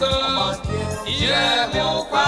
E é meu Pai.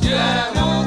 Yeah.